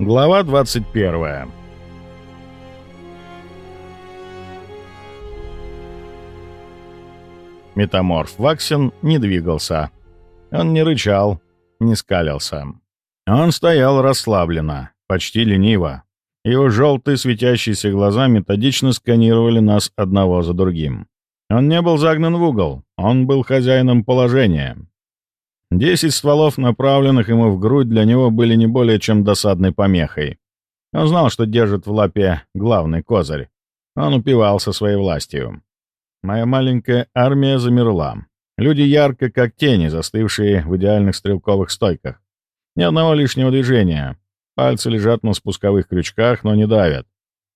Глава 21 Метаморф Ваксин не двигался. Он не рычал, не скалился. Он стоял расслабленно, почти лениво. Его желтые светящиеся глаза методично сканировали нас одного за другим. Он не был загнан в угол, он был хозяином положения. Десять стволов, направленных ему в грудь, для него были не более чем досадной помехой. Он знал, что держит в лапе главный козырь. Он упивался своей властью. Моя маленькая армия замерла. Люди ярко, как тени, застывшие в идеальных стрелковых стойках. Ни одного лишнего движения. Пальцы лежат на спусковых крючках, но не давят.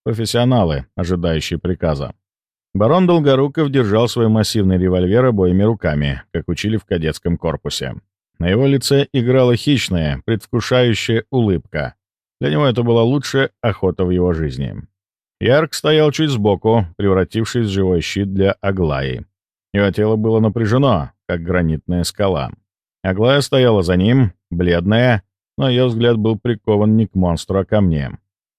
Профессионалы, ожидающие приказа. Барон Долгоруков держал свой массивный револьвер обоими руками, как учили в кадетском корпусе. На его лице играла хищная, предвкушающая улыбка. Для него это была лучшая охота в его жизни. Ярк стоял чуть сбоку, превратившись в живой щит для Аглаи. Его тело было напряжено, как гранитная скала. Аглая стояла за ним, бледная, но ее взгляд был прикован не к монстру, а ко мне.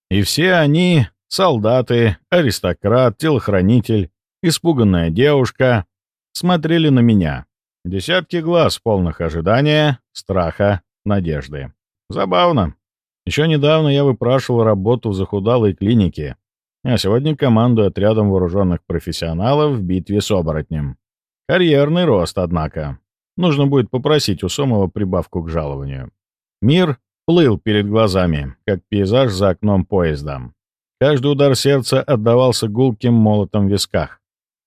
И все они — солдаты, аристократ, телохранитель, испуганная девушка — смотрели на меня. Десятки глаз, полных ожидания, страха, надежды. Забавно. Еще недавно я выпрашивал работу в захудалой клинике, а сегодня командую отрядом вооруженных профессионалов в битве с оборотнем. Карьерный рост, однако. Нужно будет попросить у Сомова прибавку к жалованию. Мир плыл перед глазами, как пейзаж за окном поезда. Каждый удар сердца отдавался гулким молотом в висках.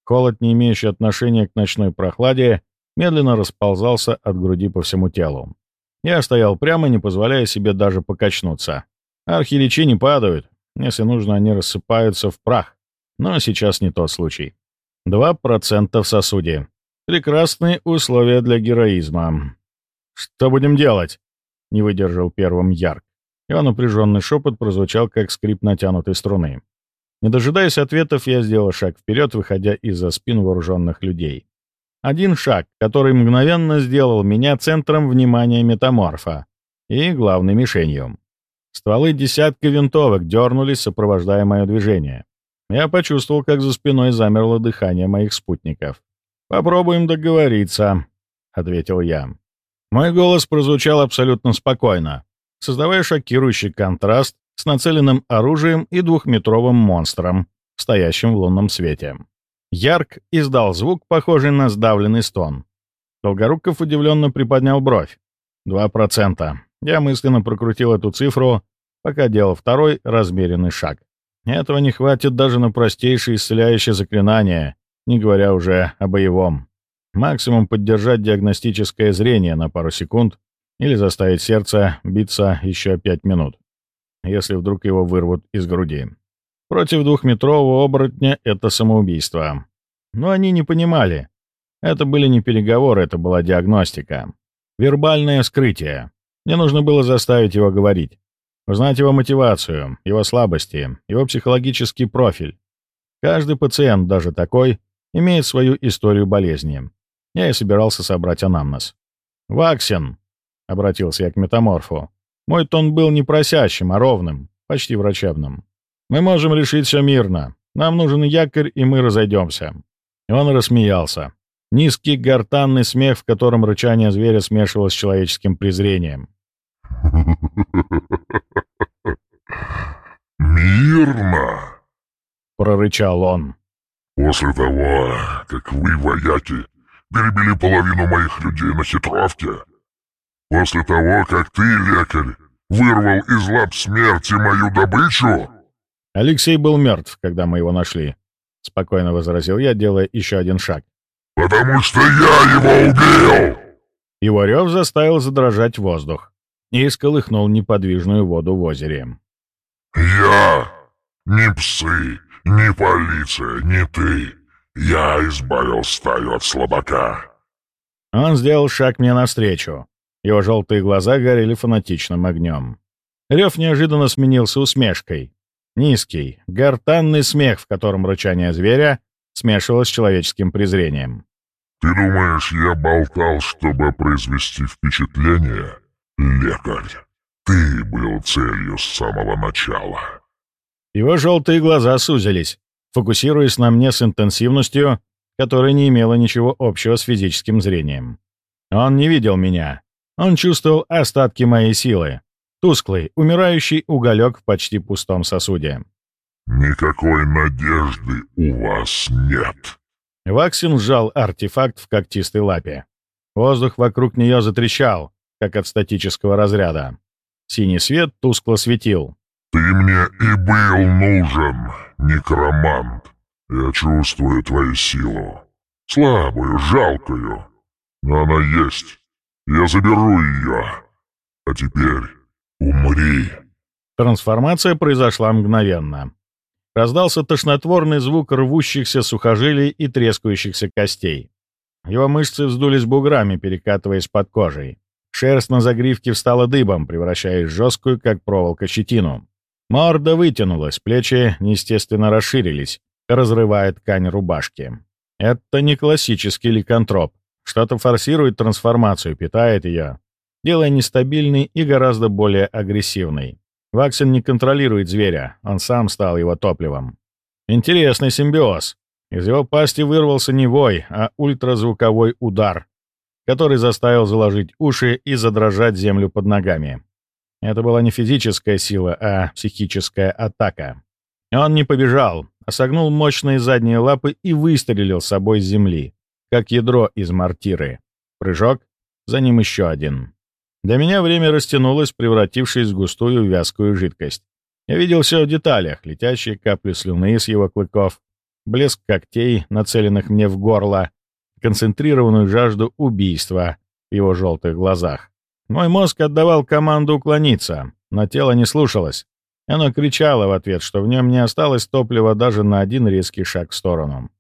Холод, не имеющий отношения к ночной прохладе, медленно расползался от груди по всему телу. Я стоял прямо, не позволяя себе даже покачнуться. Архиличи не падают, если нужно, они рассыпаются в прах. Но сейчас не тот случай. 2% в сосуде. Прекрасные условия для героизма. «Что будем делать?» — не выдержал первым Ярк. Его напряженный шепот прозвучал, как скрип натянутой струны. Не дожидаясь ответов, я сделал шаг вперед, выходя из-за спин вооруженных людей. Один шаг, который мгновенно сделал меня центром внимания метаморфа и главной мишенью. Стволы десятка винтовок дернулись, сопровождая мое движение. Я почувствовал, как за спиной замерло дыхание моих спутников. «Попробуем договориться», — ответил я. Мой голос прозвучал абсолютно спокойно, создавая шокирующий контраст с нацеленным оружием и двухметровым монстром, стоящим в лунном свете. Ярк издал звук, похожий на сдавленный стон. Долгоруков удивленно приподнял бровь. «Два процента. Я мысленно прокрутил эту цифру, пока делал второй размеренный шаг. Этого не хватит даже на простейшее исцеляющее заклинание, не говоря уже о боевом. Максимум поддержать диагностическое зрение на пару секунд или заставить сердце биться еще пять минут, если вдруг его вырвут из груди. Против двухметрового оборотня это самоубийство. Но они не понимали. Это были не переговоры, это была диагностика. Вербальное вскрытие. Мне нужно было заставить его говорить. Узнать его мотивацию, его слабости, его психологический профиль. Каждый пациент, даже такой, имеет свою историю болезни. Я и собирался собрать анамнез. «Ваксин», — обратился я к метаморфу. Мой тон был не просящим, а ровным, почти врачебным. «Мы можем решить все мирно. Нам нужен якорь, и мы разойдемся». И он рассмеялся. Низкий гортанный смех, в котором рычание зверя смешивалось с человеческим презрением. «Мирно!» — прорычал он. «После того, как вы, вояки, перебили половину моих людей на хитровке, после того, как ты, лекарь, вырвал из лап смерти мою добычу...» Алексей был мертв, когда мы его нашли. Спокойно возразил я, делая еще один шаг. «Потому что я его убил!» Его рев заставил задрожать воздух и сколыхнул неподвижную воду в озере. «Я? Ни псы, ни полиция, ни ты. Я избавил стаю от слабака». Он сделал шаг мне навстречу. Его желтые глаза горели фанатичным огнем. Рев неожиданно сменился усмешкой. Низкий, гортанный смех, в котором рычание зверя смешивалось с человеческим презрением. «Ты думаешь, я болтал, чтобы произвести впечатление?» лекарь. ты был целью с самого начала. Его желтые глаза сузились, фокусируясь на мне с интенсивностью, которая не имела ничего общего с физическим зрением. Он не видел меня. Он чувствовал остатки моей силы. Тусклый, умирающий уголек в почти пустом сосуде. «Никакой надежды у вас нет». Ваксин сжал артефакт в когтистой лапе. Воздух вокруг нее затрещал, как от статического разряда. Синий свет тускло светил. «Ты мне и был нужен, некромант. Я чувствую твою силу. Слабую, жалкую. Но она есть. Я заберу ее. А теперь умри». Трансформация произошла мгновенно. Раздался тошнотворный звук рвущихся сухожилий и трескающихся костей. Его мышцы вздулись буграми, перекатываясь под кожей. Шерсть на загривке встала дыбом, превращаясь в жесткую, как проволока, щетину. Морда вытянулась, плечи неестественно расширились, разрывая ткань рубашки. Это не классический ликантроп. Что-то форсирует трансформацию, питает ее, делая нестабильный и гораздо более агрессивный. Ваксин не контролирует зверя, он сам стал его топливом. Интересный симбиоз. Из его пасти вырвался не вой, а ультразвуковой удар, который заставил заложить уши и задрожать землю под ногами. Это была не физическая сила, а психическая атака. Он не побежал, а согнул мощные задние лапы и выстрелил с собой с земли, как ядро из мортиры. Прыжок, за ним еще один. Для меня время растянулось, превратившись в густую вязкую жидкость. Я видел все в деталях, летящие капли слюны с его клыков, блеск когтей, нацеленных мне в горло, концентрированную жажду убийства в его желтых глазах. Мой мозг отдавал команду уклониться, но тело не слушалось. Оно кричало в ответ, что в нем не осталось топлива даже на один резкий шаг в сторону.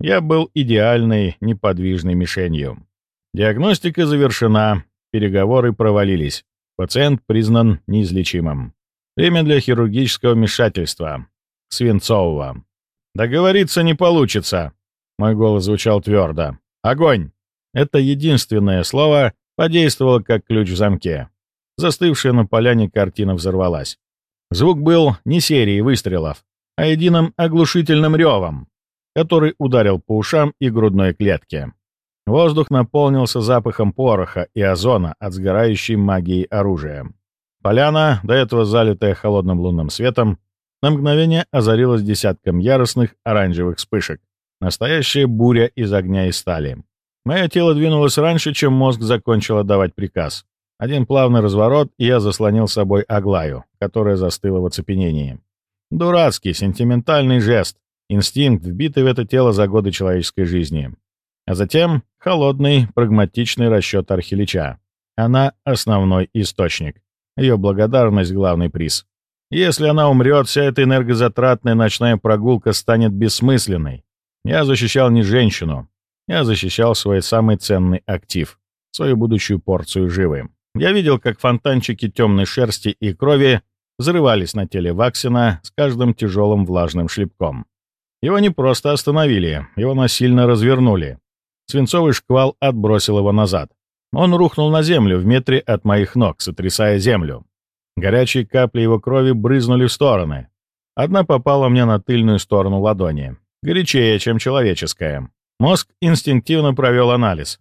Я был идеальной, неподвижной мишенью. Диагностика завершена, Переговоры провалились. Пациент признан неизлечимым. Время для хирургического вмешательства. Свинцового. Договориться не получится. Мой голос звучал твердо. Огонь! Это единственное слово подействовало как ключ в замке. Застывшая на поляне картина взорвалась. Звук был не серией выстрелов, а единым оглушительным ревом, который ударил по ушам и грудной клетке. Воздух наполнился запахом пороха и озона от сгорающей магии оружия. Поляна, до этого залитая холодным лунным светом, на мгновение озарилась десятком яростных оранжевых вспышек. Настоящая буря из огня и стали. Мое тело двинулось раньше, чем мозг закончил отдавать приказ. Один плавный разворот, и я заслонил собой Аглаю, которая застыла в оцепенении. Дурацкий, сентиментальный жест, инстинкт, вбитый в это тело за годы человеческой жизни. А затем холодный, прагматичный расчет Архилича. Она — основной источник. Ее благодарность — главный приз. Если она умрет, вся эта энергозатратная ночная прогулка станет бессмысленной. Я защищал не женщину. Я защищал свой самый ценный актив — свою будущую порцию живы. Я видел, как фонтанчики темной шерсти и крови взрывались на теле Ваксина с каждым тяжелым влажным шлепком. Его не просто остановили, его насильно развернули. Свинцовый шквал отбросил его назад. Он рухнул на землю в метре от моих ног, сотрясая землю. Горячие капли его крови брызнули в стороны. Одна попала мне на тыльную сторону ладони. Горячее, чем человеческая. Мозг инстинктивно провел анализ.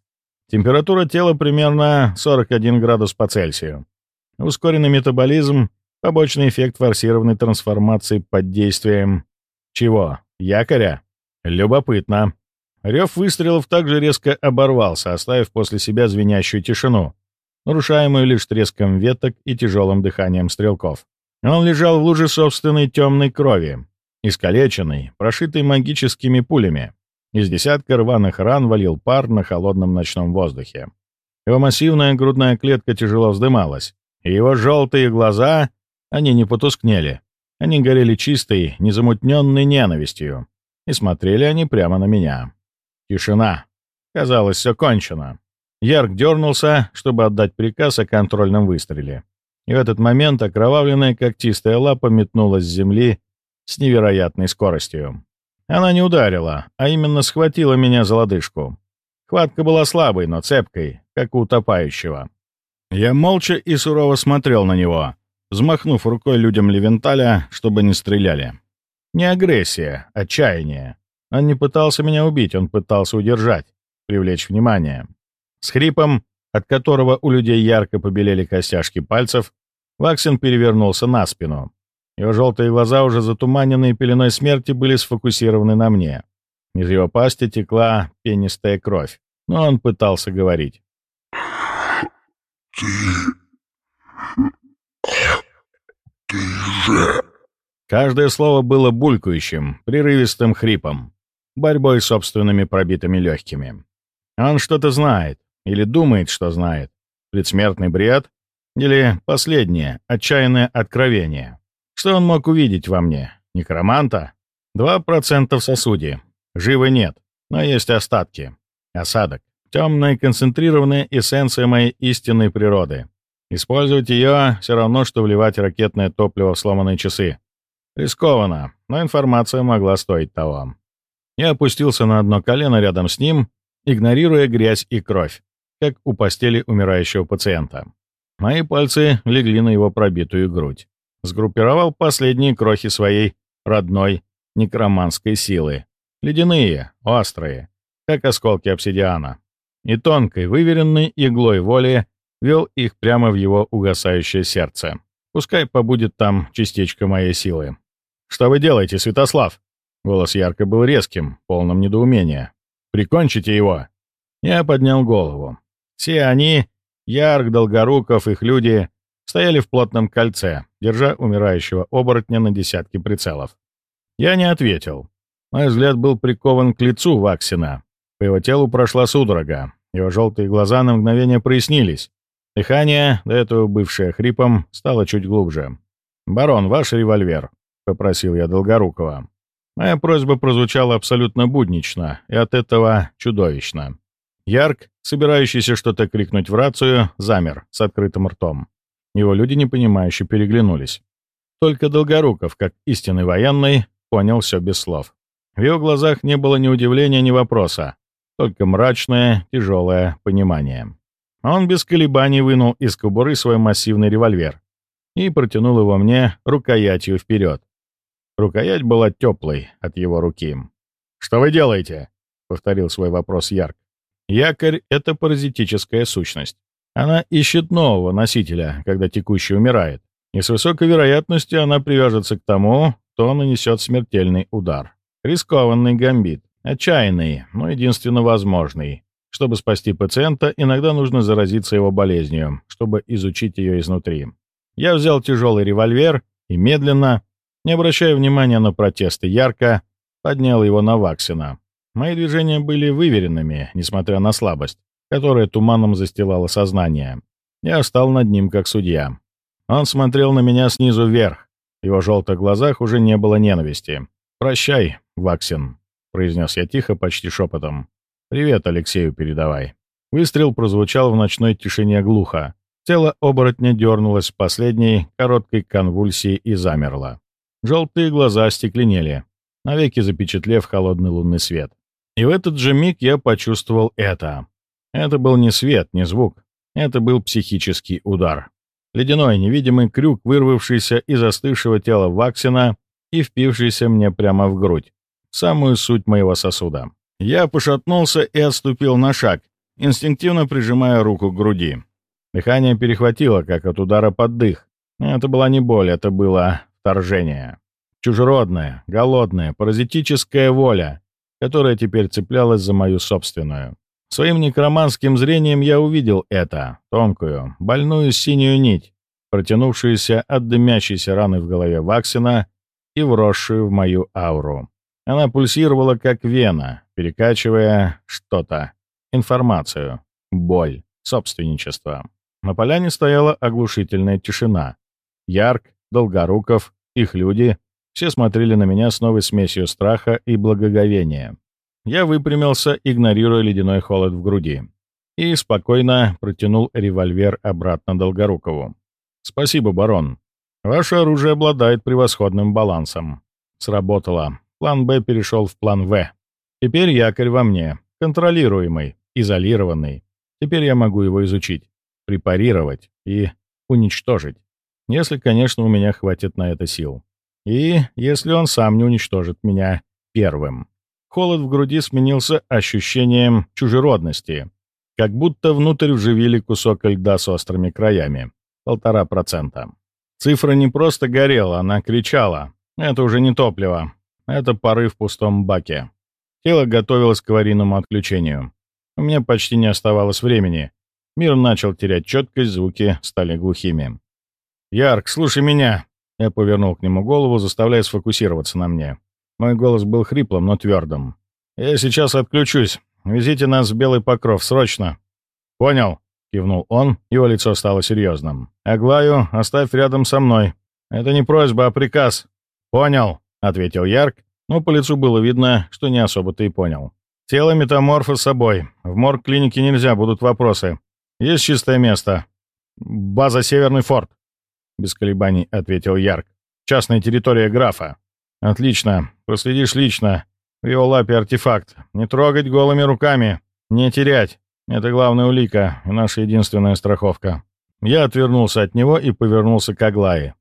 Температура тела примерно 41 градус по Цельсию. Ускоренный метаболизм, побочный эффект форсированной трансформации под действием... Чего? Якоря? Любопытно. Рев выстрелов также резко оборвался, оставив после себя звенящую тишину, нарушаемую лишь треском веток и тяжелым дыханием стрелков. Он лежал в луже собственной темной крови, искалеченный, прошитый магическими пулями. Из десятка рваных ран валил пар на холодном ночном воздухе. Его массивная грудная клетка тяжело вздымалась, и его желтые глаза, они не потускнели. Они горели чистой, незамутненной ненавистью, и смотрели они прямо на меня. Тишина. Казалось, все кончено. Ярк дернулся, чтобы отдать приказ о контрольном выстреле. И в этот момент окровавленная когтистая лапа метнулась с земли с невероятной скоростью. Она не ударила, а именно схватила меня за лодыжку. Хватка была слабой, но цепкой, как у утопающего. Я молча и сурово смотрел на него, взмахнув рукой людям Левенталя, чтобы не стреляли. Не агрессия, отчаяние. Он не пытался меня убить, он пытался удержать, привлечь внимание. С хрипом, от которого у людей ярко побелели костяшки пальцев, Ваксин перевернулся на спину. Его желтые глаза, уже затуманенные пеленой смерти, были сфокусированы на мне. Из его пасти текла пенистая кровь, но он пытался говорить. «Ты... ты же...» Каждое слово было булькающим, прерывистым хрипом, борьбой с собственными пробитыми легкими. Он что-то знает, или думает, что знает. Предсмертный бред, или последнее, отчаянное откровение. Что он мог увидеть во мне? Некроманта? Два процента в сосуде. Живы нет, но есть остатки. Осадок. Темная концентрированная эссенция моей истинной природы. Использовать ее все равно, что вливать ракетное топливо в сломанные часы. Рискованно, но информация могла стоить того. Я опустился на одно колено рядом с ним, игнорируя грязь и кровь, как у постели умирающего пациента. Мои пальцы легли на его пробитую грудь. Сгруппировал последние крохи своей родной некроманской силы. Ледяные, острые, как осколки обсидиана. И тонкой, выверенной иглой воли вел их прямо в его угасающее сердце. Пускай побудет там частичка моей силы. «Что вы делаете, Святослав?» Голос ярко был резким, полным недоумения. «Прикончите его!» Я поднял голову. Все они Ярк, Долгоруков, их люди стояли в плотном кольце, держа умирающего оборотня на десятки прицелов. Я не ответил. Мой взгляд был прикован к лицу Ваксина. По его телу прошла судорога. Его желтые глаза на мгновение прояснились. Дыхание, до этого бывшее хрипом, стало чуть глубже. «Барон, ваш револьвер», — попросил я Долгорукова. Моя просьба прозвучала абсолютно буднично и от этого чудовищно. Ярк, собирающийся что-то крикнуть в рацию, замер с открытым ртом. Его люди непонимающе переглянулись. Только Долгоруков, как истинный военный, понял все без слов. В его глазах не было ни удивления, ни вопроса, только мрачное, тяжелое понимание. Он без колебаний вынул из кобуры свой массивный револьвер и протянул его мне рукоятью вперед. Рукоять была теплой от его руки. «Что вы делаете?» — повторил свой вопрос Ярк. Якорь — это паразитическая сущность. Она ищет нового носителя, когда текущий умирает, и с высокой вероятностью она привяжется к тому, кто нанесет смертельный удар. Рискованный гамбит, отчаянный, но единственно возможный. Чтобы спасти пациента, иногда нужно заразиться его болезнью, чтобы изучить ее изнутри. Я взял тяжелый револьвер и медленно, не обращая внимания на протесты ярко, поднял его на Ваксина. Мои движения были выверенными, несмотря на слабость, которая туманом застилала сознание. Я стал над ним как судья. Он смотрел на меня снизу вверх. В его желтых глазах уже не было ненависти. «Прощай, Ваксин», — произнес я тихо, почти шепотом. «Привет Алексею передавай». Выстрел прозвучал в ночной тишине глухо. Тело оборотня дернулось в последней короткой конвульсии и замерло. Желтые глаза стекленели, навеки запечатлев холодный лунный свет. И в этот же миг я почувствовал это. Это был не свет, не звук. Это был психический удар. Ледяной невидимый крюк, вырвавшийся из застывшего тела Ваксина и впившийся мне прямо в грудь, самую суть моего сосуда. Я пошатнулся и отступил на шаг, инстинктивно прижимая руку к груди. Дыхание перехватило, как от удара под дых. Это была не боль, это было вторжение. Чужеродная, голодная, паразитическая воля, которая теперь цеплялась за мою собственную. Своим некроманским зрением я увидел это, тонкую, больную синюю нить, протянувшуюся от дымящейся раны в голове Ваксина и вросшую в мою ауру. Она пульсировала, как вена, перекачивая что-то, информацию, боль, собственничество. На поляне стояла оглушительная тишина. Ярк, Долгоруков, их люди все смотрели на меня с новой смесью страха и благоговения. Я выпрямился, игнорируя ледяной холод в груди, и спокойно протянул револьвер обратно Долгорукову. «Спасибо, барон. Ваше оружие обладает превосходным балансом. Сработало. План «Б» перешел в план «В». Теперь якорь во мне, контролируемый, изолированный. Теперь я могу его изучить. препарировать и уничтожить. Если, конечно, у меня хватит на это сил. И если он сам не уничтожит меня первым. Холод в груди сменился ощущением чужеродности, как будто внутрь вживили кусок льда с острыми краями. Полтора процента. Цифра не просто горела, она кричала. Это уже не топливо. Это пары в пустом баке. Тело готовилось к аварийному отключению. У меня почти не оставалось времени. Мир начал терять четкость, звуки стали глухими. «Ярк, слушай меня!» Я повернул к нему голову, заставляя сфокусироваться на мне. Мой голос был хриплым, но твердым. «Я сейчас отключусь. Везите нас в Белый Покров, срочно!» «Понял!» — кивнул он, его лицо стало серьезным. «Аглаю оставь рядом со мной. Это не просьба, а приказ». «Понял!» — ответил Ярк, но по лицу было видно, что не особо-то и понял. «Тело метаморфа с собой. В морг клиники нельзя, будут вопросы. Есть чистое место. База Северный форт». Без колебаний ответил Ярк. «Частная территория графа». «Отлично. Проследишь лично. В его лапе артефакт. Не трогать голыми руками. Не терять. Это главная улика и наша единственная страховка». Я отвернулся от него и повернулся к Аглае.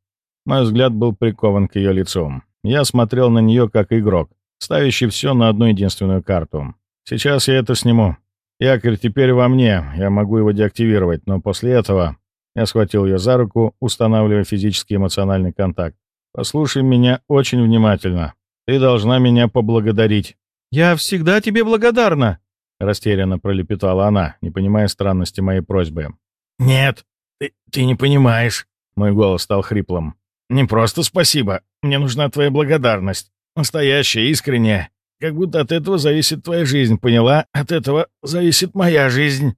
Мой взгляд был прикован к ее лицу. Я смотрел на нее как игрок, ставящий все на одну единственную карту. Сейчас я это сниму. Якорь теперь во мне, я могу его деактивировать, но после этого... Я схватил ее за руку, устанавливая физический и эмоциональный контакт. «Послушай меня очень внимательно. Ты должна меня поблагодарить». «Я всегда тебе благодарна», — растерянно пролепетала она, не понимая странности моей просьбы. «Нет, ты, ты не понимаешь». Мой голос стал хриплым. «Не просто спасибо. Мне нужна твоя благодарность. Настоящая, искренняя. Как будто от этого зависит твоя жизнь, поняла? От этого зависит моя жизнь».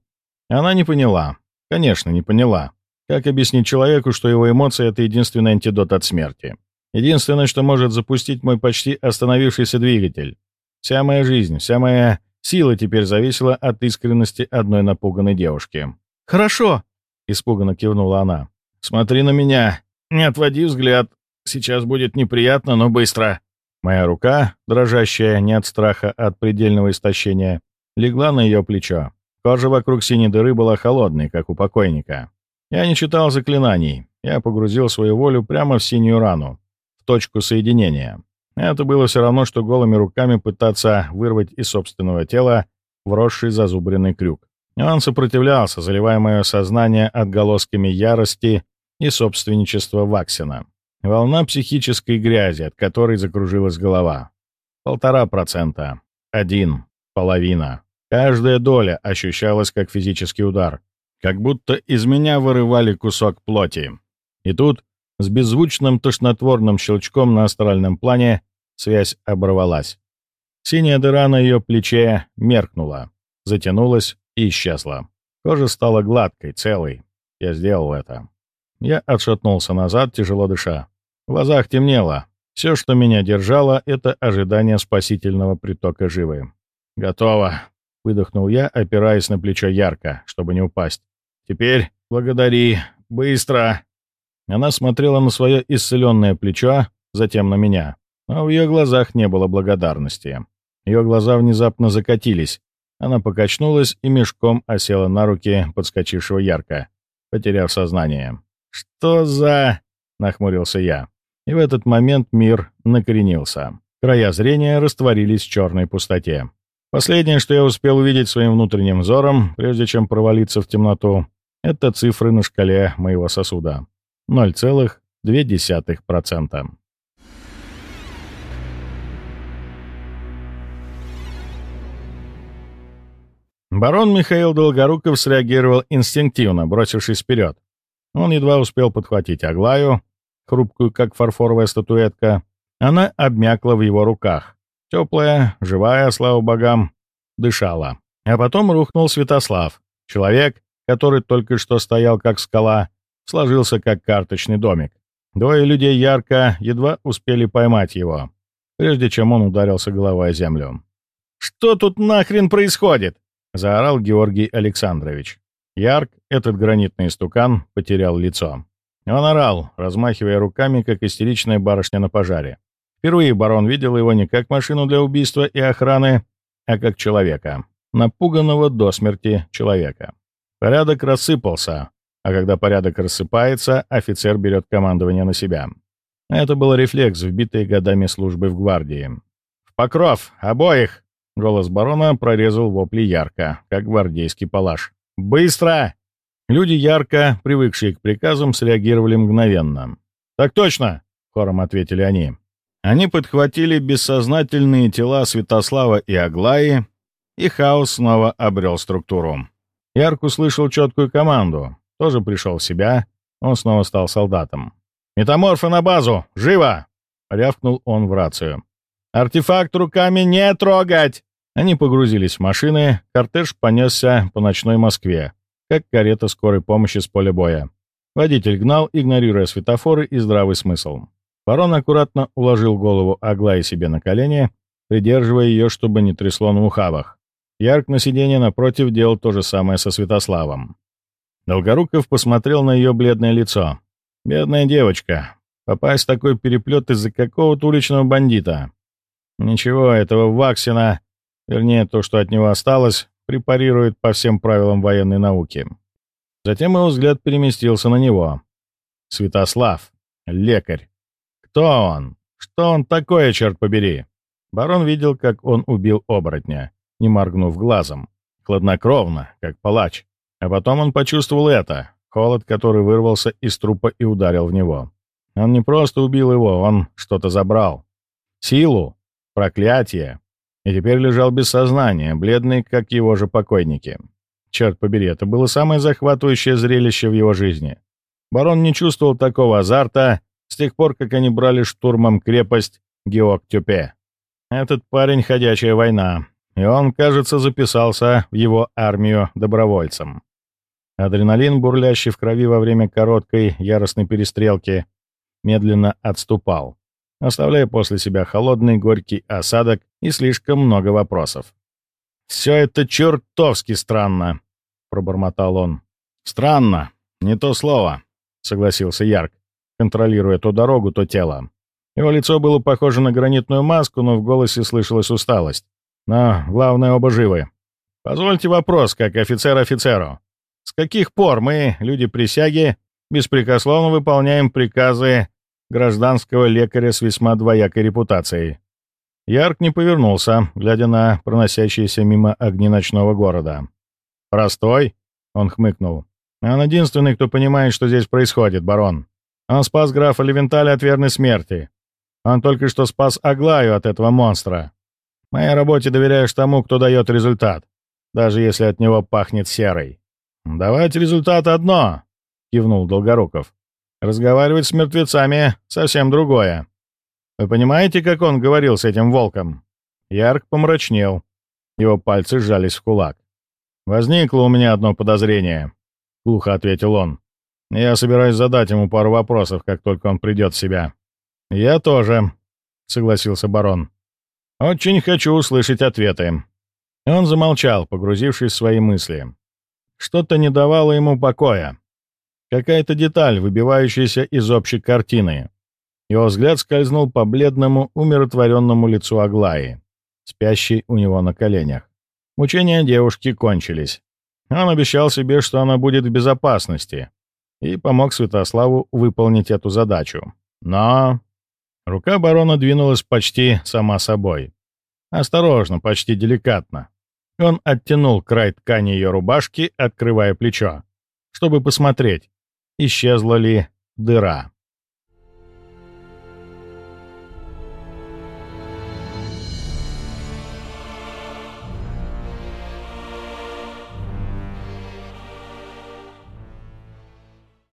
Она не поняла. Конечно, не поняла. Как объяснить человеку, что его эмоции — это единственный антидот от смерти? Единственное, что может запустить мой почти остановившийся двигатель. Вся моя жизнь, вся моя сила теперь зависела от искренности одной напуганной девушки. «Хорошо», — испуганно кивнула она. «Смотри на меня. Не отводи взгляд. Сейчас будет неприятно, но быстро». Моя рука, дрожащая не от страха, а от предельного истощения, легла на ее плечо. Кожа вокруг синей дыры была холодной, как у покойника. Я не читал заклинаний. Я погрузил свою волю прямо в синюю рану, в точку соединения. Это было все равно, что голыми руками пытаться вырвать из собственного тела вросший зазубренный крюк. Он сопротивлялся, заливая мое сознание отголосками ярости и собственничества Ваксина. Волна психической грязи, от которой закружилась голова. Полтора процента. Один. Половина. Каждая доля ощущалась как физический удар. Как будто из меня вырывали кусок плоти. И тут, с беззвучным тошнотворным щелчком на астральном плане, связь оборвалась. Синяя дыра на ее плече меркнула, затянулась и исчезла. Кожа стала гладкой, целой. Я сделал это. Я отшатнулся назад, тяжело дыша. В глазах темнело. Все, что меня держало, — это ожидание спасительного притока живы. «Готово», — выдохнул я, опираясь на плечо ярко, чтобы не упасть. «Теперь благодари. Быстро!» Она смотрела на свое исцеленное плечо, затем на меня. Но в ее глазах не было благодарности. Ее глаза внезапно закатились. Она покачнулась и мешком осела на руки подскочившего ярко, потеряв сознание. «Что за...» — нахмурился я. И в этот момент мир накоренился. Края зрения растворились в черной пустоте. Последнее, что я успел увидеть своим внутренним взором, прежде чем провалиться в темноту, это цифры на шкале моего сосуда. 0,2%. Барон Михаил Долгоруков среагировал инстинктивно, бросившись вперед. Он едва успел подхватить Аглаю, хрупкую, как фарфоровая статуэтка. Она обмякла в его руках. Теплая, живая, слава богам, дышала. А потом рухнул Святослав, человек, который только что стоял как скала, сложился как карточный домик. Двое людей ярко едва успели поймать его, прежде чем он ударился головой о землю. «Что тут нахрен происходит?» — заорал Георгий Александрович. Ярк, этот гранитный стукан, потерял лицо. Он орал, размахивая руками, как истеричная барышня на пожаре. Впервые барон видел его не как машину для убийства и охраны, а как человека. Напуганного до смерти человека. Порядок рассыпался. а когда порядок рассыпается, офицер берет командование на себя. Это был рефлекс, вбитый годами службы в гвардии. «В покров! Обоих!» Голос барона прорезал вопли ярко, как гвардейский палаш. «Быстро!» Люди ярко, привыкшие к приказам, среагировали мгновенно. «Так точно!» — хором ответили они. Они подхватили бессознательные тела Святослава и Аглаи, и хаос снова обрел структуру. Ярк услышал четкую команду, тоже пришел в себя, он снова стал солдатом. «Метаморфы на базу! Живо!» — рявкнул он в рацию. «Артефакт руками не трогать!» Они погрузились в машины, кортеж понесся по ночной Москве, как карета скорой помощи с поля боя. Водитель гнал, игнорируя светофоры и здравый смысл. Барон аккуратно уложил голову Аглаи себе на колени, придерживая ее, чтобы не трясло на ухабах. Ярк на сиденье напротив делал то же самое со Святославом. Долгоруков посмотрел на ее бледное лицо. Бедная девочка. Попасть в такой переплет из-за какого-то уличного бандита. Ничего, этого Ваксина, вернее, то, что от него осталось, препарирует по всем правилам военной науки. Затем его взгляд переместился на него. Святослав. Лекарь. Кто он? Что он такое, черт побери? Барон видел, как он убил оборотня, не моргнув глазом. Хладнокровно, как палач. А потом он почувствовал это, Холод, который вырвался из трупа и ударил в него. Он не просто убил его, он что-то забрал. Силу, проклятие. И теперь лежал без сознания, бледный, как его же покойники. Черт побери, это было самое захватывающее зрелище в его жизни. Барон не чувствовал такого азарта с тех пор, как они брали штурмом крепость Геоктюпе. Этот парень — ходячая война, и он, кажется, записался в его армию добровольцем. Адреналин, бурлящий в крови во время короткой, яростной перестрелки, медленно отступал, оставляя после себя холодный, горький осадок и слишком много вопросов. «Все это чертовски странно», — пробормотал он. «Странно. Не то слово», — согласился Ярк, контролируя то дорогу, то тело. Его лицо было похоже на гранитную маску, но в голосе слышалась усталость. Но главное, оба живы. «Позвольте вопрос, как офицер офицеру. С каких пор мы, люди присяги, беспрекословно выполняем приказы гражданского лекаря с весьма двоякой репутацией? Ярк не повернулся, глядя на проносящиеся мимо огни ночного города. «Простой?» — он хмыкнул. «Он единственный, кто понимает, что здесь происходит, барон. Он спас графа Левенталя от верной смерти. Он только что спас Аглаю от этого монстра. Моей работе доверяешь тому, кто дает результат, даже если от него пахнет серой. «Давать результат одно», — кивнул Долгоруков. «Разговаривать с мертвецами — совсем другое. Вы понимаете, как он говорил с этим волком?» Ярк помрачнел. Его пальцы сжались в кулак. «Возникло у меня одно подозрение», — глухо ответил он. «Я собираюсь задать ему пару вопросов, как только он придет в себя». «Я тоже», — согласился барон. «Очень хочу услышать ответы». Он замолчал, погрузившись в свои мысли. Что-то не давало ему покоя. Какая-то деталь, выбивающаяся из общей картины. Его взгляд скользнул по бледному, умиротворенному лицу Аглаи, спящей у него на коленях. Мучения девушки кончились. Он обещал себе, что она будет в безопасности, и помог Святославу выполнить эту задачу. Но... Рука барона двинулась почти сама собой. Осторожно, почти деликатно. Он оттянул край ткани ее рубашки, открывая плечо, чтобы посмотреть, исчезла ли дыра.